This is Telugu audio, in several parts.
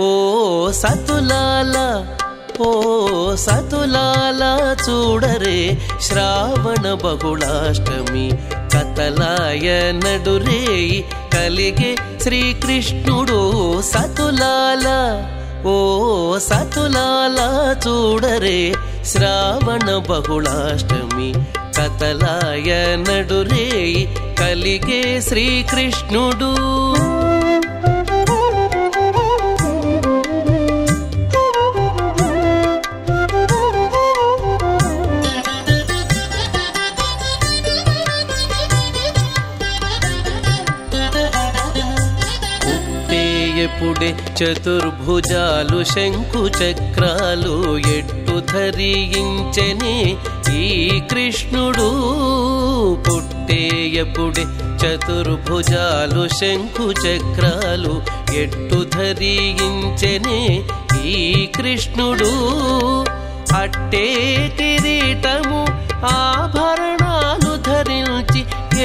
ఓ సతులాల ఓ సతులాల చూడరే శ్రావణ బహుళాష్టమి. కతలాయ నడురే కలిగే శ్రీకృష్ణుడు సతులాల ఓ సతులాల చూడరే శ్రావణ బహుళాష్టమి. కతలాయ నడురే కలిగే శ్రీకృష్ణుడు. ఎప్పుడే చతుర్భుజాలు శంకు చక్రాలు ఎట్టు ధరించని ఈ కృష్ణుడు. పుట్టేయపుడే చతుర్భుజాలు శంకు చక్రాలు ఎట్టు ధరించని ఈ కృష్ణుడు. అట్టే కిరీటము ఆభరణాలు ధరించి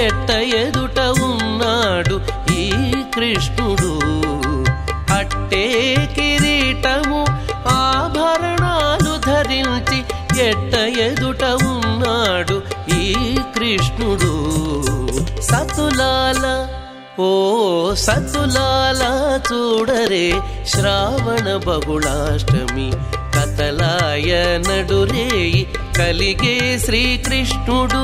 ఎట్ట ఎదుట ఉన్నాడు ఈ కృష్ణుడు. పట్టే కిరీటము ఆభరణాలు ధరించి ఎట్ట ఎదుట ఉన్నాడు ఈ కృష్ణుడు. సతులాల ఓ సతులాల చూడరే శ్రావణ బహుళాష్టమి. కథలాయ నడురేయి కలిగే శ్రీకృష్ణుడు.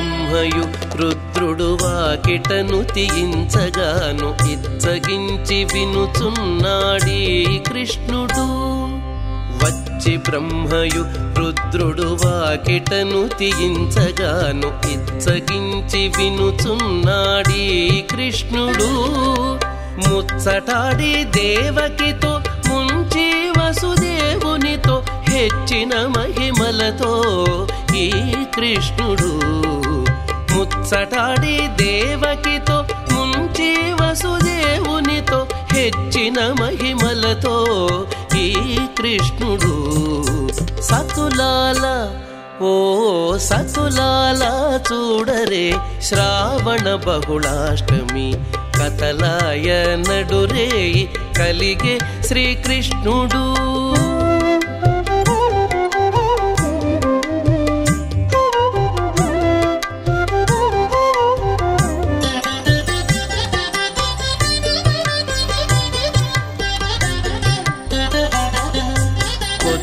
బ్రహ్మయు రుద్రుడు వాకిటను తీయించగాను ఇచ్చగించి వినుచున్నాడీ కృష్ణుడు. వచ్చి బ్రహ్మయు రుద్రుడు వాకిటను తీయించగాను ఇచ్చగించి వినుచున్నాడీ కృష్ణుడు. ముచ్చటాడి దేవకితో ముంచి వసుదేవునితో హెచ్చిన మహిమలతో ఈ కృష్ణుడు. ముచ్చటాడి దేవకితో ముంచి వసుదేవునితో హెచ్చిన మహిమలతో ఈ కృష్ణుడు. సతులాల ఓ సతులాల చూడరే శ్రావణ బహుళాష్టమి. కథలాయ నడురే కలిగే శ్రీకృష్ణుడు.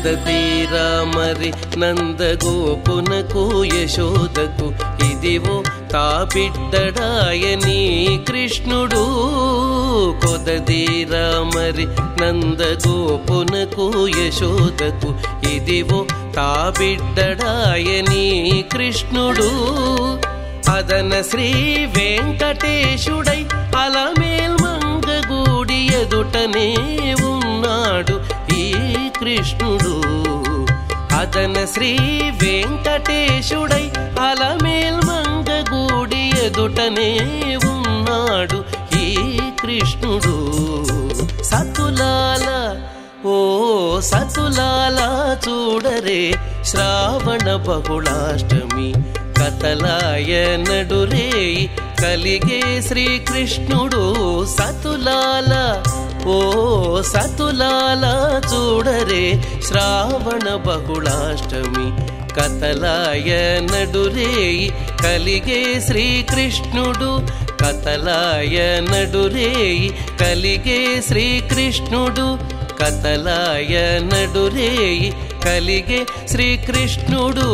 కొదతీరా మరి నందగోపునకు యశోదకు ఇదివో తా బిడ్డడాయని కృష్ణుడు కొదతీరా మరి నందగోపునకు యశోదకు ఇదివో తా బిడ్డడాయని కృష్ణుడు అదన శ్రీ వెంకటేశుడై అలమేల్ మంగగూడి ఎదుటనే ఉన్నాడు. కృష్ణుడు. అతన శ్రీ వెంకటేశుడై అలమేల్ మంగగూడి ఎదుటనే ఉన్నాడు ఈ కృష్ణుడు. సతులాల ఓ సతులాల చూడరే శ్రావణ బహుళాష్టమి కథలాయనడురే నడురేయి కలిగే శ్రీకృష్ణుడు. సతులాల ఓ సతులాల చూడరే శ్రావణ బహుళాష్టమి కథలాయ నడురేయి కలిగే శ్రీకృష్ణుడు కతలాయ నడురేయి కలిగే శ్రీకృష్ణుడు కథలాయ నడురేయి కలిగే శ్రీకృష్ణుడు